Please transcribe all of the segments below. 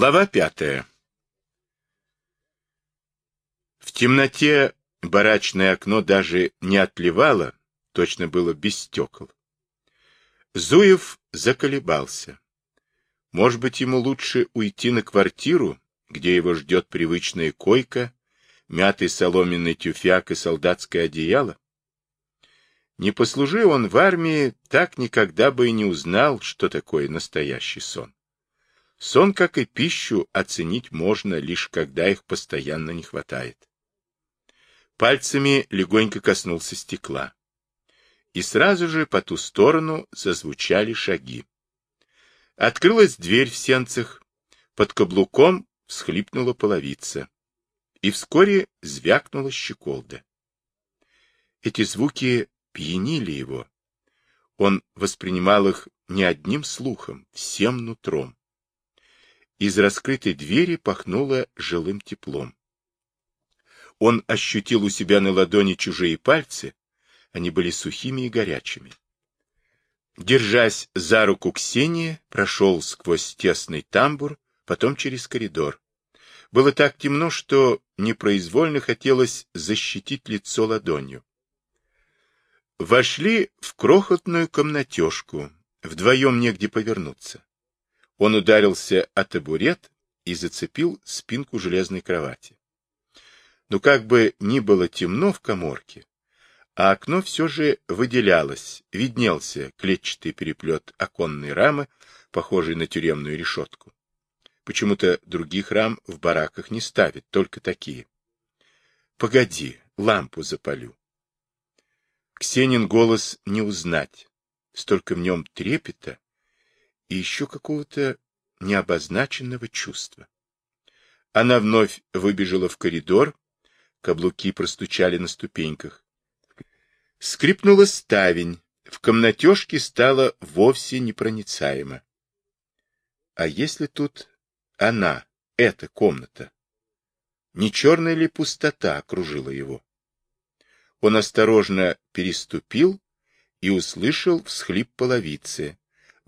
Глава пятая. В темноте барачное окно даже не отливало, точно было без стекол. Зуев заколебался. Может быть, ему лучше уйти на квартиру, где его ждет привычная койка, мятый соломенный тюфяк и солдатское одеяло? Не послужи он в армии, так никогда бы и не узнал, что такое настоящий сон. Сон, как и пищу, оценить можно, лишь когда их постоянно не хватает. Пальцами легонько коснулся стекла. И сразу же по ту сторону зазвучали шаги. Открылась дверь в сенцах, под каблуком всхлипнула половица, и вскоре звякнула щеколда. Эти звуки пьянили его. Он воспринимал их не одним слухом, всем нутром. Из раскрытой двери пахнуло жилым теплом. Он ощутил у себя на ладони чужие пальцы, они были сухими и горячими. Держась за руку Ксении, прошел сквозь тесный тамбур, потом через коридор. Было так темно, что непроизвольно хотелось защитить лицо ладонью. Вошли в крохотную комнатежку, вдвоем негде повернуться. Он ударился о табурет и зацепил спинку железной кровати. Но как бы ни было темно в коморке, а окно все же выделялось, виднелся клетчатый переплет оконной рамы, похожий на тюремную решетку. Почему-то других рам в бараках не ставят, только такие. Погоди, лампу запалю. Ксенин голос не узнать. Столько в нем трепета, и еще какого-то необозначенного чувства. Она вновь выбежала в коридор, каблуки простучали на ступеньках. Скрипнула ставень, в комнатежке стало вовсе непроницаемо. А если тут она, эта комната? Не черная ли пустота окружила его? Он осторожно переступил и услышал всхлип половицы,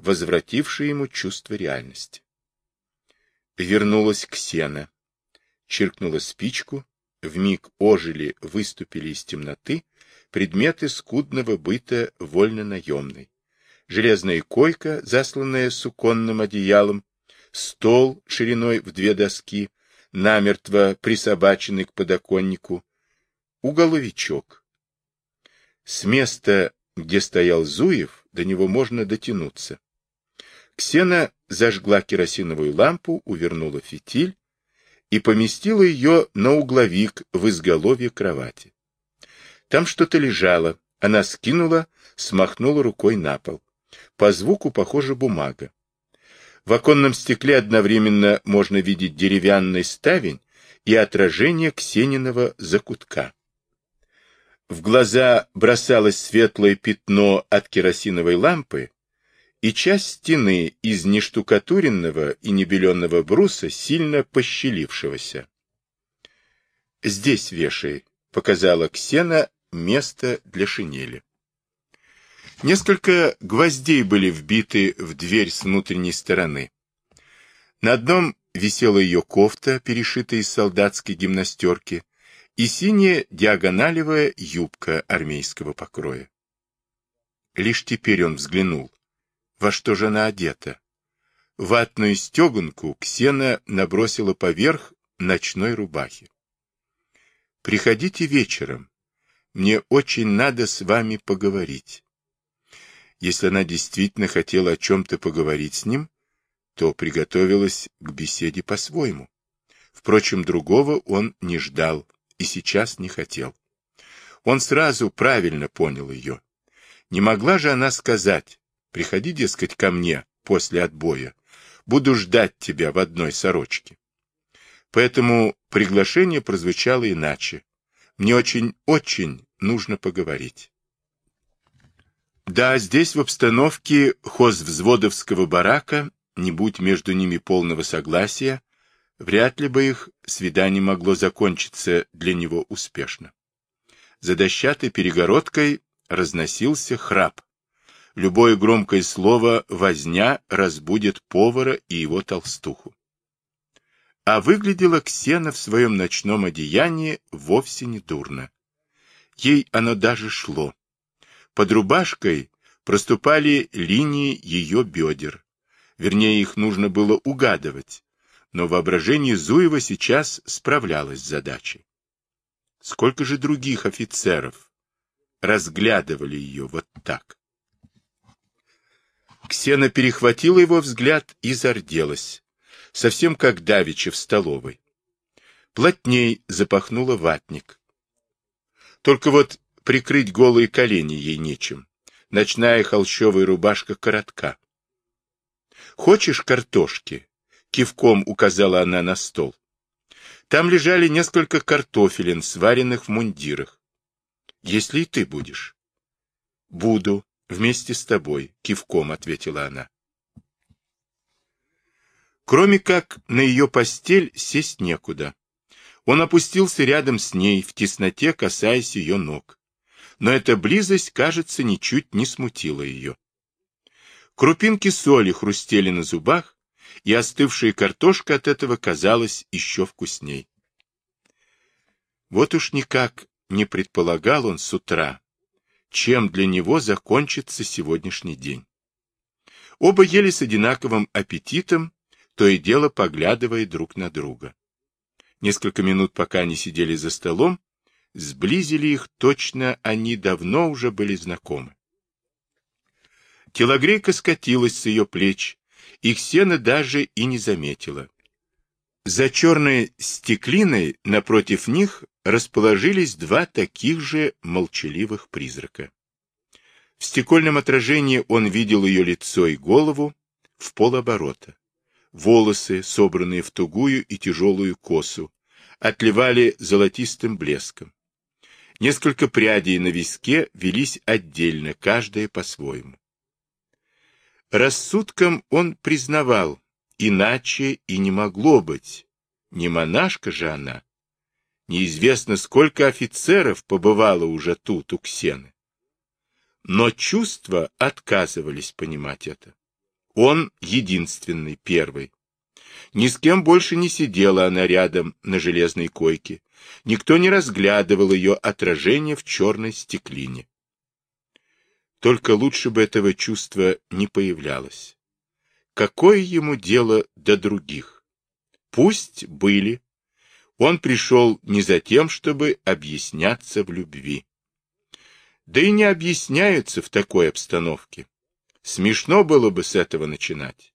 возвративший ему чувство реальности. Вернулась Ксена, чиркнула спичку, вмиг ожили, выступили из темноты предметы скудного быта вольно-наемной. Железная койка, засланная суконным одеялом, стол шириной в две доски, намертво присобаченный к подоконнику, уголовичок. С места, где стоял Зуев, до него можно дотянуться. Ксена зажгла керосиновую лампу, увернула фитиль и поместила ее на угловик в изголовье кровати. Там что-то лежало, она скинула, смахнула рукой на пол. По звуку похоже бумага. В оконном стекле одновременно можно видеть деревянный ставень и отражение Ксениного закутка. В глаза бросалось светлое пятно от керосиновой лампы, и часть стены из нештукатуренного и небеленного бруса, сильно пощелившегося. «Здесь вешай», — показала Ксена место для шинели. Несколько гвоздей были вбиты в дверь с внутренней стороны. На одном висела ее кофта, перешитая из солдатской гимнастерки, и синяя диагоналевая юбка армейского покроя. Лишь теперь он взглянул во что же она одета. Ватную стеганку Ксена набросила поверх ночной рубахи. «Приходите вечером. Мне очень надо с вами поговорить». Если она действительно хотела о чем-то поговорить с ним, то приготовилась к беседе по-своему. Впрочем, другого он не ждал и сейчас не хотел. Он сразу правильно понял ее. Не могла же она сказать, Приходи, дескать, ко мне после отбоя. Буду ждать тебя в одной сорочке. Поэтому приглашение прозвучало иначе. Мне очень-очень нужно поговорить. Да, здесь в обстановке хозвзводовского барака, не будь между ними полного согласия, вряд ли бы их свидание могло закончиться для него успешно. За дощатой перегородкой разносился храп. Любое громкое слово «возня» разбудит повара и его толстуху. а выглядела Ксена в своем ночном одеянии вовсе не дурно. Ей оно даже шло. Под рубашкой проступали линии ее бедер. Вернее, их нужно было угадывать, но воображение Зуева сейчас справлялось с задачей. Сколько же других офицеров разглядывали ее вот так? Ксена перехватила его взгляд и зарделась, совсем как давеча в столовой. Плотней запахнула ватник. Только вот прикрыть голые колени ей нечем. Ночная холщовая рубашка коротка. «Хочешь картошки?» — кивком указала она на стол. Там лежали несколько картофелин, сваренных в мундирах. Если и ты будешь. Буду, вместе с тобой, кивком ответила она. Кроме как на ее постель сесть некуда. Он опустился рядом с ней, в тесноте касаясь ее ног. Но эта близость, кажется, ничуть не смутила ее. Крупинки соли хрустели на зубах, и остывшая картошка от этого казалась еще вкусней. Вот уж никак не предполагал он с утра, чем для него закончится сегодняшний день. Оба ели с одинаковым аппетитом, то и дело поглядывая друг на друга. Несколько минут, пока они сидели за столом, сблизили их, точно они давно уже были знакомы. Телогрейка скатилась с ее плеч, и Ксена даже и не заметила. За черной стеклиной напротив них расположились два таких же молчаливых призрака. В стекольном отражении он видел ее лицо и голову в полоборота. Волосы, собранные в тугую и тяжелую косу, отливали золотистым блеском. Несколько прядей на виске велись отдельно, каждая по-своему. Рассудком он признавал, иначе и не могло быть. Не монашка же она. Неизвестно, сколько офицеров побывало уже тут, у Ксены. Но чувства отказывались понимать это. Он единственный, первый. Ни с кем больше не сидела она рядом на железной койке. Никто не разглядывал ее отражение в черной стеклине. Только лучше бы этого чувства не появлялось. Какое ему дело до других? Пусть были. Он пришел не за тем, чтобы объясняться в любви. Да и не объясняются в такой обстановке. Смешно было бы с этого начинать.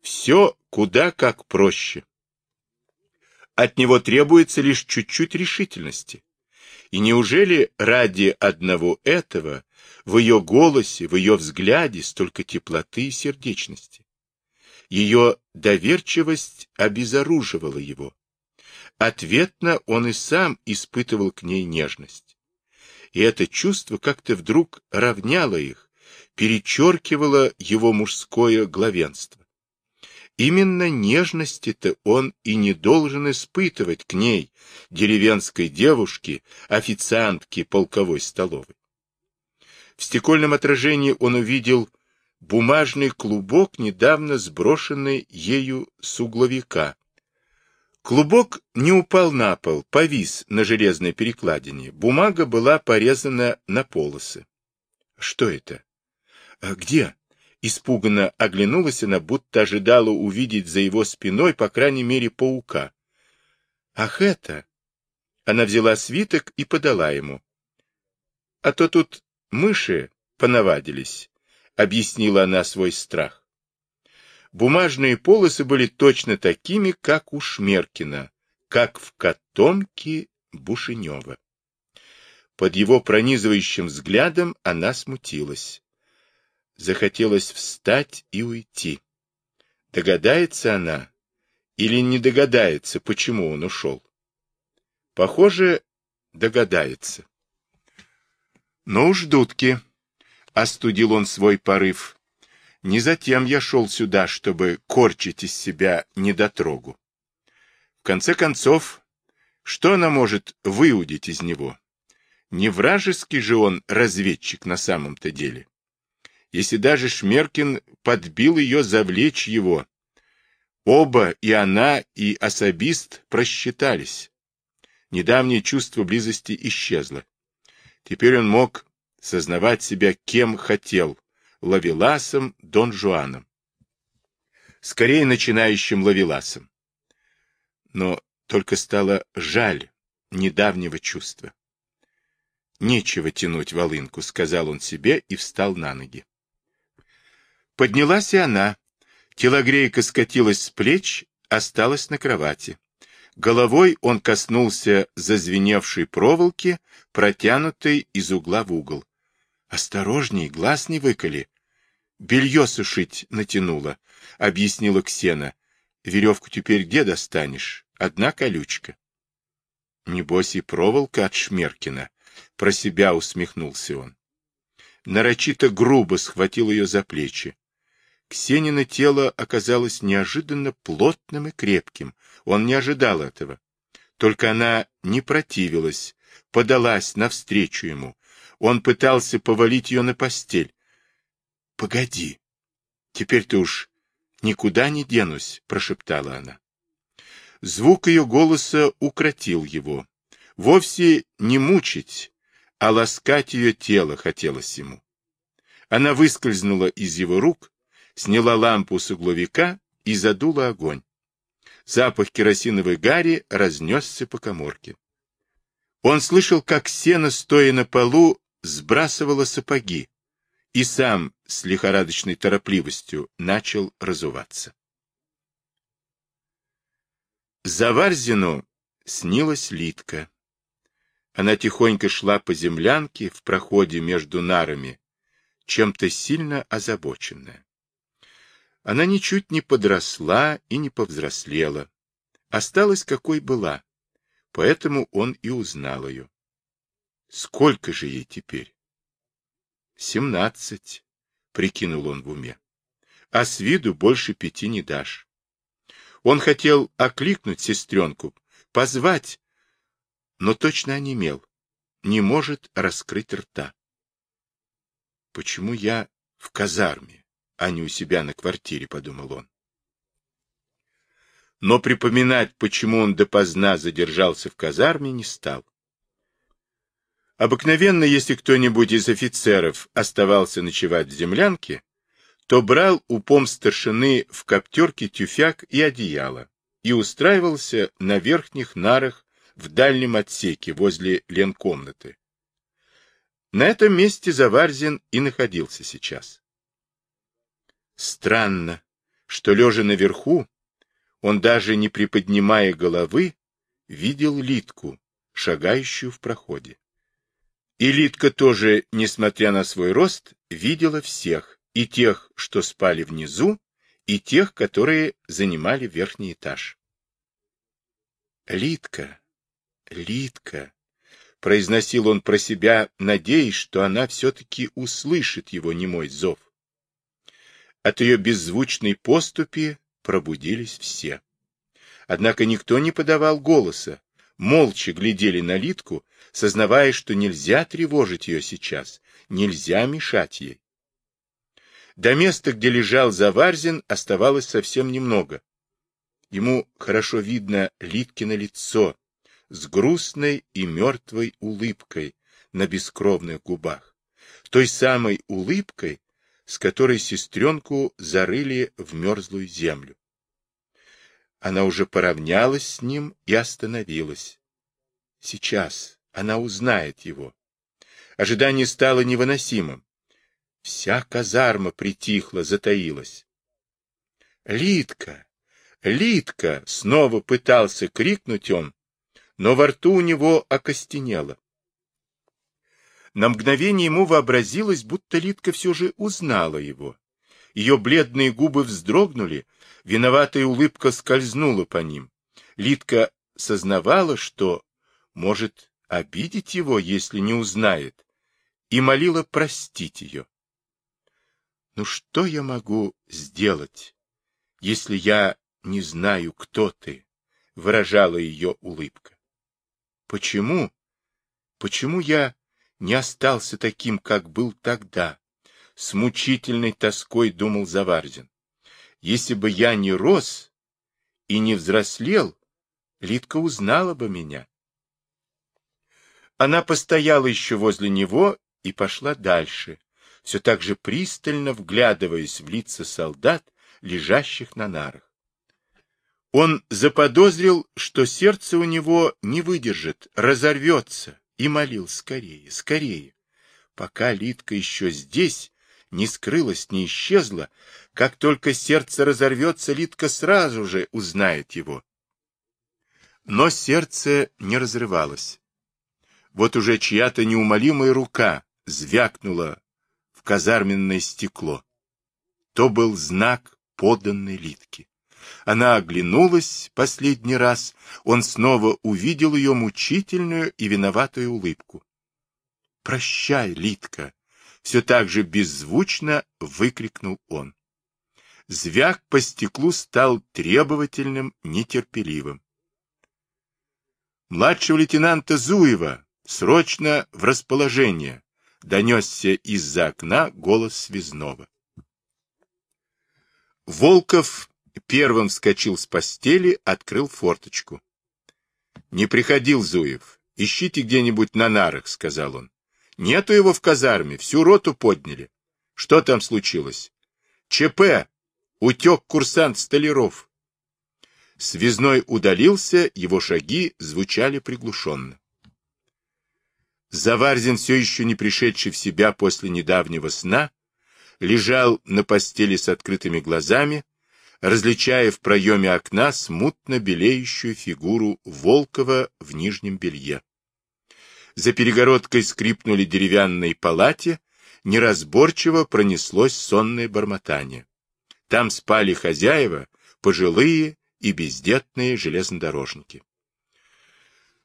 Все куда как проще. От него требуется лишь чуть-чуть решительности. И неужели ради одного этого в ее голосе, в ее взгляде столько теплоты и сердечности? Ее доверчивость обезоруживала его. Ответно он и сам испытывал к ней нежность. И это чувство как-то вдруг равняло их, перечеркивало его мужское главенство. Именно нежности-то он и не должен испытывать к ней, деревенской девушке, официантке полковой столовой. В стекольном отражении он увидел бумажный клубок, недавно сброшенный ею с угловика. Клубок не упал на пол, повис на железной перекладине. Бумага была порезана на полосы. Что это? А где? Испуганно оглянулась она, будто ожидала увидеть за его спиной, по крайней мере, паука. Ах, это! Она взяла свиток и подала ему. А то тут мыши понавадились, объяснила она свой страх. Бумажные полосы были точно такими, как у Шмеркина, как в котомке Бушенева. Под его пронизывающим взглядом она смутилась. Захотелось встать и уйти. Догадается она или не догадается, почему он ушел? Похоже, догадается. Ну уж, дудки, остудил он свой порыв. Не затем я шел сюда, чтобы корчить из себя недотрогу. В конце концов, что она может выудить из него? Не вражеский же он разведчик на самом-то деле если даже Шмеркин подбил ее завлечь его. Оба, и она, и особист, просчитались. Недавнее чувство близости исчезло. Теперь он мог сознавать себя кем хотел, Лавеласом, Дон Жуаном. Скорее начинающим Лавеласом. Но только стало жаль недавнего чувства. «Нечего тянуть волынку», — сказал он себе и встал на ноги. Поднялась и она. Телогрейка скатилась с плеч, осталась на кровати. Головой он коснулся зазвеневшей проволоки, протянутой из угла в угол. «Осторожней, глаз не выколи!» «Белье сушить натянула», — объяснила Ксена. «Веревку теперь где достанешь? Одна колючка». Небось и проволока от Шмеркина. Про себя усмехнулся он. Нарочито грубо схватил ее за плечи. Ксенина тело оказалось неожиданно плотным и крепким. Он не ожидал этого. Только она не противилась, подалась навстречу ему. Он пытался повалить ее на постель. — Погоди. Теперь ты уж никуда не денусь, — прошептала она. Звук ее голоса укротил его. Вовсе не мучить, а ласкать ее тело хотелось ему. Она выскользнула из его рук, сняла лампу с угловика и задула огонь. Запах керосиновой гари разнесся по коморке. Он слышал, как сено, стоя на полу, сбрасывало сапоги, и сам с лихорадочной торопливостью начал разуваться. За Варзину снилась Литка. Она тихонько шла по землянке в проходе между нарами, чем-то сильно озабоченная. Она ничуть не подросла и не повзрослела. Осталась какой была, поэтому он и узнал ее. Сколько же ей теперь? Семнадцать, прикинул он в уме. А с виду больше пяти не дашь. Он хотел окликнуть сестренку, позвать, но точно онемел, не может раскрыть рта. Почему я в казарме? А не у себя на квартире, подумал он. Но припоминать, почему он допоздна задержался в казарме, не стал. Обыкновенно, если кто-нибудь из офицеров оставался ночевать в землянке, то брал у пом старшины в коптерке тюфяк и одеяло и устраивался на верхних нарах в дальнем отсеке возле ленкомнаты. На этом месте Заварзин и находился сейчас. Странно, что, лежа наверху, он, даже не приподнимая головы, видел Литку, шагающую в проходе. И Литка тоже, несмотря на свой рост, видела всех, и тех, что спали внизу, и тех, которые занимали верхний этаж. «Литка, Литка», — произносил он про себя, надеясь, что она все-таки услышит его немой зов. От ее беззвучной поступи пробудились все. Однако никто не подавал голоса, молча глядели на Литку, сознавая, что нельзя тревожить ее сейчас, нельзя мешать ей. До места, где лежал Заварзин, оставалось совсем немного. Ему хорошо видно Литкино лицо с грустной и мертвой улыбкой на бескровных губах, той самой улыбкой, с которой сестренку зарыли в мерзлую землю. Она уже поравнялась с ним и остановилась. Сейчас она узнает его. Ожидание стало невыносимым. Вся казарма притихла, затаилась. «Литка! Литка!» — снова пытался крикнуть он, но во рту у него окостенело. На мгновение ему вообразилось, будто Литка все же узнала его. Ее бледные губы вздрогнули, виноватая улыбка скользнула по ним. Литка сознавала, что может обидеть его, если не узнает, и молила простить ее. «Ну что я могу сделать, если я не знаю, кто ты?» — выражала ее улыбка. «Почему? Почему я не остался таким, как был тогда. С мучительной тоской думал Заварзин. Если бы я не рос, и не взрослел, Литка узнала бы меня. Она постояла еще возле него и пошла дальше, все так же пристально вглядываясь в лица солдат, лежащих на нарах. Он заподозрил, что сердце у него не выдержит, разорвется, и молил скорее, скорее. Пока Литка еще здесь, не скрылась, не исчезла, как только сердце разорвется, Литка сразу же узнает его. Но сердце не разрывалось. Вот уже чья-то неумолимая рука звякнула в казарменное стекло. То был знак поданной Литки. Она оглянулась последний раз, он снова увидел ее мучительную и виноватую улыбку. «Прощай, Литка!» — все так же беззвучно выкрикнул он. Звяк по стеклу стал требовательным, нетерпеливым. «Младшего лейтенанта Зуева! Срочно в расположение!» — донесся из-за окна голос связного. Волков первым вскочил с постели, открыл форточку. — Не приходил Зуев. Ищите где-нибудь на нарах, — сказал он. — Нету его в казарме, всю роту подняли. Что там случилось? — ЧП! Утек курсант Столяров. Связной удалился, его шаги звучали приглушенно. Заварзин, все еще не пришедший в себя после недавнего сна, лежал на постели с открытыми глазами, различая в проеме окна смутно белеющую фигуру Волкова в нижнем белье. За перегородкой скрипнули деревянные палати, неразборчиво пронеслось сонное бормотание. Там спали хозяева, пожилые и бездетные железнодорожники.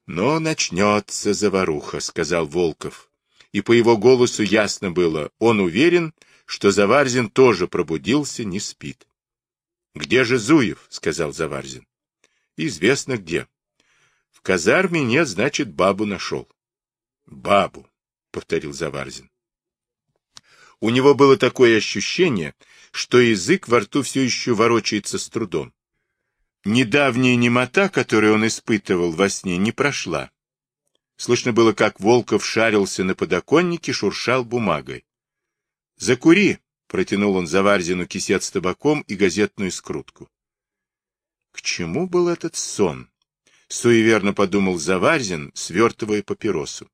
Но начнется заваруха, сказал Волков. И по его голосу ясно было, он уверен, что Заварзин тоже пробудился, не спит. Где же Зуев? сказал Заварзин. Известно где. В казарме нет, значит, бабу нашел. Бабу, повторил Заварзин. У него было такое ощущение, что язык во рту все еще ворочается с трудом. Недавняя немота, которую он испытывал во сне, не прошла. Слышно было, как Волков шарился на подоконнике, шуршал бумагой. «Закури!» — протянул он Заварзину кисет с табаком и газетную скрутку. К чему был этот сон? Суеверно подумал Заварзин, свертывая папиросу.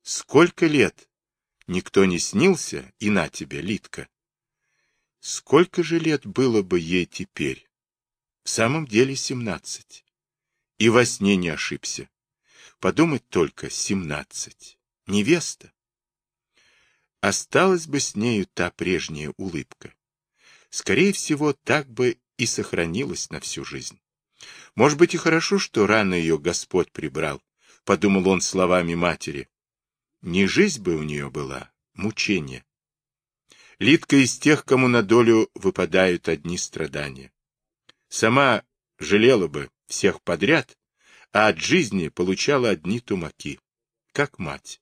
Сколько лет? Никто не снился, и на тебе, Литка. Сколько же лет было бы ей теперь? В самом деле семнадцать. И во сне не ошибся. Подумать только, семнадцать. Невеста. Осталась бы с нею та прежняя улыбка. Скорее всего, так бы и сохранилась на всю жизнь. Может быть и хорошо, что рано ее Господь прибрал, подумал он словами матери. Не жизнь бы у нее была, мучение. Лидка из тех, кому на долю выпадают одни страдания. Сама жалела бы всех подряд, а от жизни получала одни тумаки, как мать.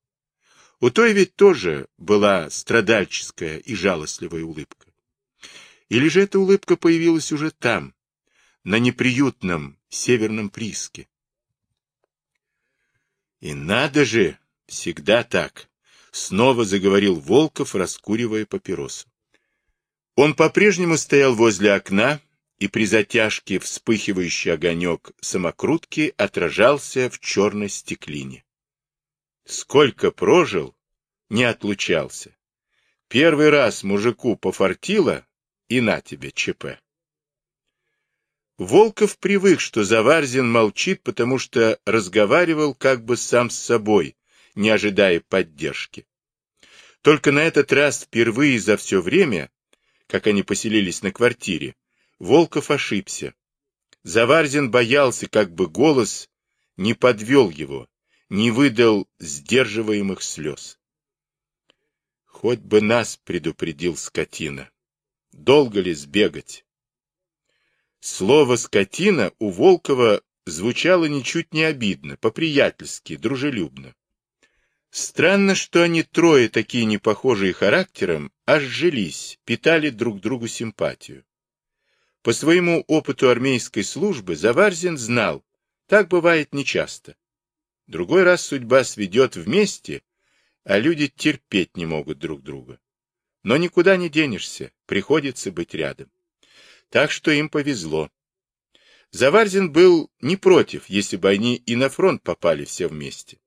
У той ведь тоже была страдальческая и жалостливая улыбка. Или же эта улыбка появилась уже там, на неприютном северном прииске? И надо же, всегда так, снова заговорил Волков, раскуривая папиросу. Он по-прежнему стоял возле окна, и при затяжке вспыхивающий огонек самокрутки отражался в черной стеклине. Сколько прожил, не отлучался. Первый раз мужику пофартило, и на тебе ЧП. Волков привык, что Заварзин молчит, потому что разговаривал как бы сам с собой, не ожидая поддержки. Только на этот раз впервые за все время, как они поселились на квартире, Волков ошибся. Заварзин боялся, как бы голос не подвел его, не выдал сдерживаемых слез. Хоть бы нас предупредил скотина. Долго ли сбегать? Слово «скотина» у Волкова звучало ничуть не обидно, по-приятельски, дружелюбно. Странно, что они трое, такие непохожие характером, аж жились, питали друг другу симпатию. По своему опыту армейской службы Заварзин знал, так бывает нечасто. Другой раз судьба сведет вместе, а люди терпеть не могут друг друга. Но никуда не денешься, приходится быть рядом. Так что им повезло. Заварзин был не против, если бы они и на фронт попали все вместе.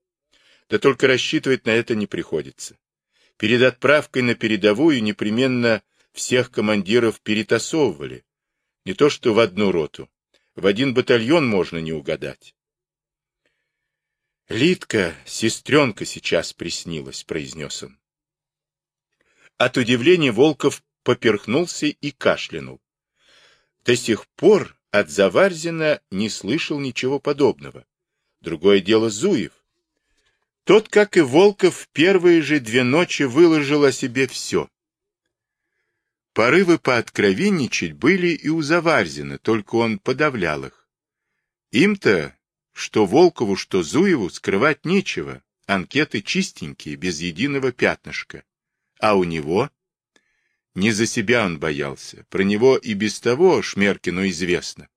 Да только рассчитывать на это не приходится. Перед отправкой на передовую непременно всех командиров перетасовывали. Не то что в одну роту. В один батальон можно не угадать. «Литка, сестренка сейчас приснилась», — произнес он. От удивления Волков поперхнулся и кашлянул. До сих пор от Заварзина не слышал ничего подобного. Другое дело Зуев. Тот, как и Волков, первые же две ночи выложил о себе все. Порывы пооткровенничать были и у Заварзина, только он подавлял их. Им-то, что Волкову, что Зуеву, скрывать нечего, анкеты чистенькие, без единого пятнышка. А у него? Не за себя он боялся, про него и без того Шмеркину известно.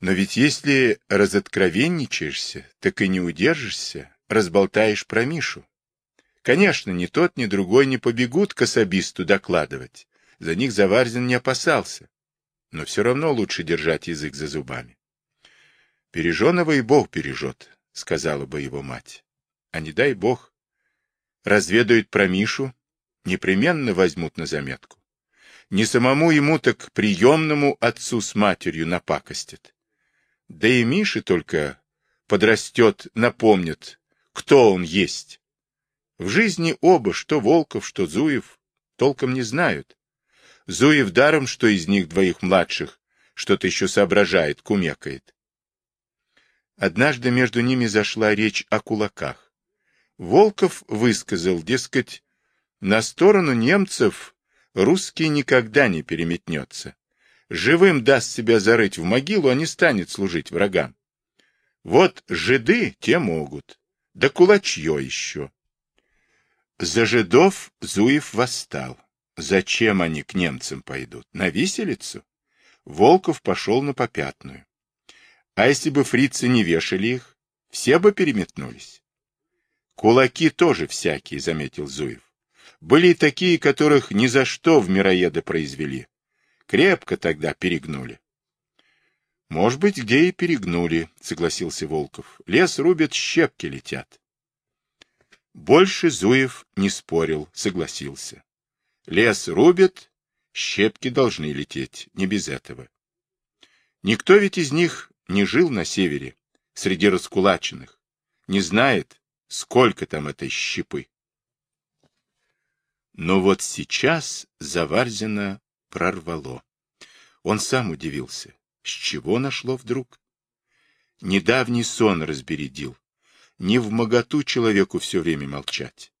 Но ведь если разоткровенничаешься, так и не удержишься, разболтаешь про Мишу. Конечно, ни тот, ни другой не побегут к особисту докладывать. За них Заварзин не опасался. Но все равно лучше держать язык за зубами. «Береженого и Бог бережет», — сказала бы его мать. А не дай Бог. Разведают про Мишу, непременно возьмут на заметку. Не самому ему, так приемному отцу с матерью напакостят. Да и Мише только подрастет, напомнит, кто он есть. В жизни оба, что Волков, что Зуев, толком не знают. Зуев даром, что из них двоих младших что-то еще соображает, кумекает. Однажды между ними зашла речь о кулаках. Волков высказал, дескать, на сторону немцев русский никогда не переметнется. Живым даст себя зарыть в могилу, а не станет служить врагам. Вот жиды те могут, да кулачье еще. За жидов Зуев восстал. Зачем они к немцам пойдут? На виселицу? Волков пошел на попятную. А если бы фрицы не вешали их, все бы переметнулись. Кулаки тоже всякие, заметил Зуев. Были и такие, которых ни за что в мироеды произвели. Крепко тогда перегнули. Может быть, где и перегнули, согласился Волков. Лес рубят, щепки летят. Больше Зуев не спорил, согласился. Лес рубят, щепки должны лететь, не без этого. Никто ведь из них не жил на севере, среди раскулаченных, не знает, сколько там этой щепы. Но вот сейчас Заварзина прорвало. Он сам удивился, с чего нашло вдруг. Недавний сон разбередил. Не в моготу человеку все время молчать.